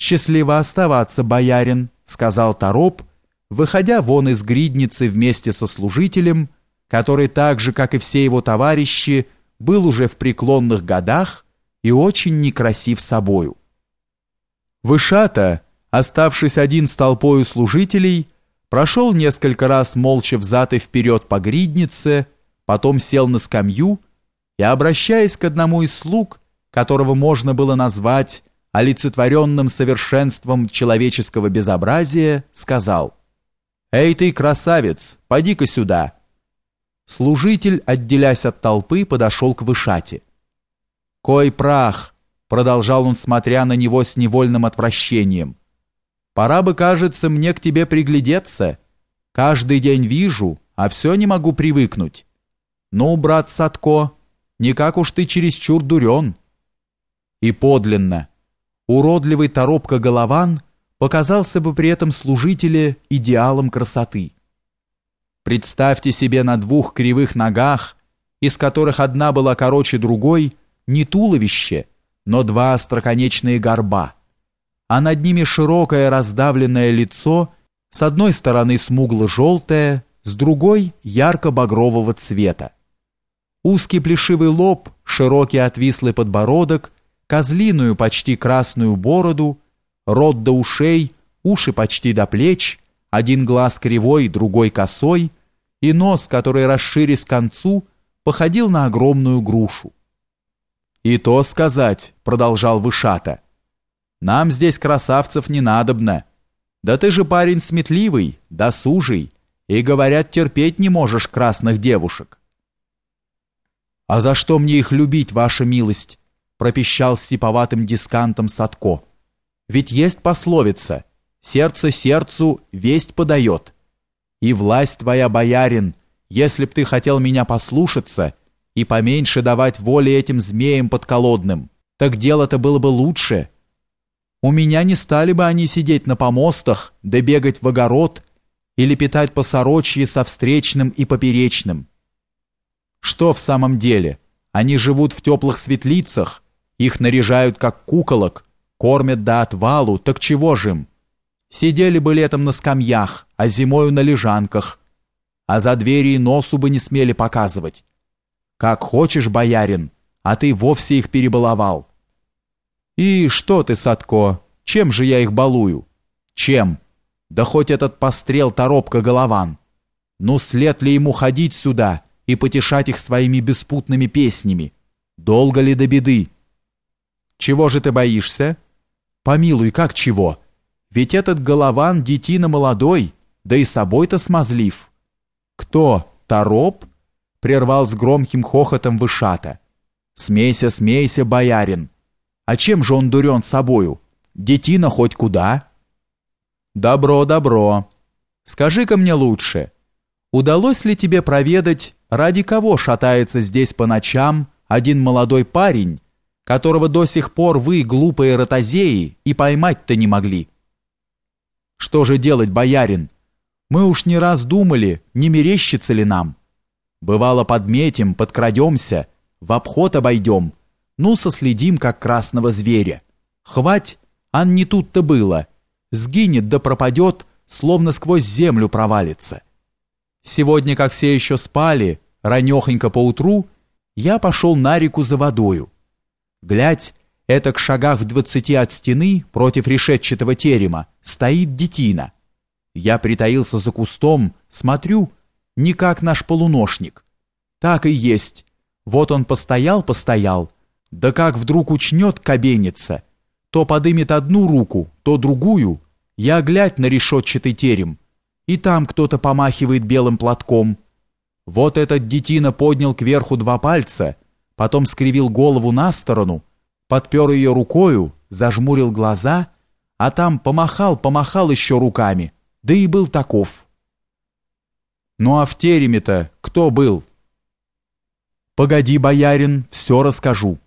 «Счастливо оставаться, боярин», — сказал Тороп, выходя вон из гридницы вместе со служителем, который так же, как и все его товарищи, был уже в преклонных годах и очень некрасив собою. Вышата, оставшись один с толпою служителей, прошел несколько раз молча взад и вперед по гриднице, потом сел на скамью и, обращаясь к одному из слуг, которого можно было назвать олицетворенным совершенством человеческого безобразия, сказал «Эй ты, красавец, поди-ка сюда!» Служитель, отделясь от толпы, подошел к Вышате. «Кой прах!» — продолжал он, смотря на него с невольным отвращением. «Пора бы, кажется, мне к тебе приглядеться. Каждый день вижу, а все не могу привыкнуть. Ну, брат Садко, никак уж ты чересчур дурен». И подлинно, уродливый торопка-голован показался бы при этом служителе идеалом красоты. Представьте себе на двух кривых ногах, из которых одна была короче другой, не туловище, но два остроконечные горба, а над ними широкое раздавленное лицо, с одной стороны смугло-желтое, с другой ярко-багрового цвета. Узкий плешивый лоб, широкий отвислый подбородок козлиную почти красную бороду, рот до ушей, уши почти до плеч, один глаз кривой, другой косой, и нос, который, расширясь концу, походил на огромную грушу. «И то сказать», — продолжал Вышата, — «нам здесь красавцев не надобно. Да ты же парень сметливый, досужий, и, говорят, терпеть не можешь красных девушек». «А за что мне их любить, ваша милость?» Пропищал сиповатым дискантом Садко. Ведь есть пословица «Сердце сердцу весть подает». И власть твоя, боярин, если б ты хотел меня послушаться и поменьше давать воли этим змеям подколодным, так дело-то было бы лучше. У меня не стали бы они сидеть на помостах, да бегать в огород или питать посорочье со встречным и поперечным. Что в самом деле? Они живут в теплых светлицах, их наряжают как куколок, кормят до отвалу, так чего же им? Сидели бы летом на скамьях, а зимою на лежанках, а за двери и носу бы не смели показывать. Как хочешь, боярин, а ты вовсе их перебаловал. И что ты, Садко, чем же я их балую? Чем? Да хоть этот пострел торопка голован. Ну, след ли ему ходить сюда и потешать их своими беспутными песнями? Долго ли до беды? Чего же ты боишься? Помилуй, как чего? Ведь этот голован детина молодой, да и собой-то смазлив. Кто? Тороп? Прервал с громким хохотом вышата. Смейся, смейся, боярин. А чем же он дурен собою? Детина хоть куда? Добро, добро. Скажи-ка мне лучше, удалось ли тебе проведать, ради кого шатается здесь по ночам один молодой парень, которого до сих пор вы, глупые ротозеи, и поймать-то не могли. Что же делать, боярин? Мы уж не раз думали, не мерещится ли нам. Бывало, подметим, подкрадемся, в обход обойдем, ну, соследим, как красного зверя. Хвать, ан не тут-то было. Сгинет да пропадет, словно сквозь землю провалится. Сегодня, как все еще спали, ранехонько поутру, я пошел на реку за водою. Глядь, это к шагах в двадцати от стены против решетчатого терема стоит детина. Я притаился за кустом, смотрю, не как наш полуношник. Так и есть. Вот он постоял-постоял, да как вдруг учнет кабениться, то подымет одну руку, то другую, я глядь на решетчатый терем, и там кто-то помахивает белым платком. Вот этот детина поднял кверху два пальца — потом скривил голову на сторону, подпер ее рукою, зажмурил глаза, а там помахал, помахал еще руками, да и был таков. Ну а в тереме-то кто был? Погоди, боярин, все расскажу.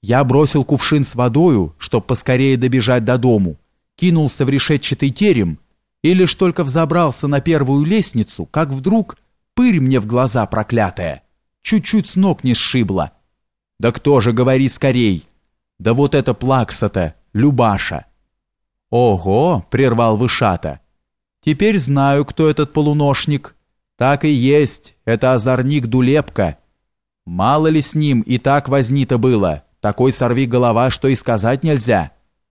Я бросил кувшин с водою, чтоб поскорее добежать до дому, кинулся в решетчатый терем и лишь только взобрался на первую лестницу, как вдруг пырь мне в глаза проклятая чуть-чуть с ног не сшибла. Да кто же, говори скорей. Да вот это плакса-то, Любаша. Ого, прервал Вышата. Теперь знаю, кто этот полуношник. Так и есть, это озорник Дулепка. Мало ли с ним и так возни-то было, такой сорви голова, что и сказать нельзя.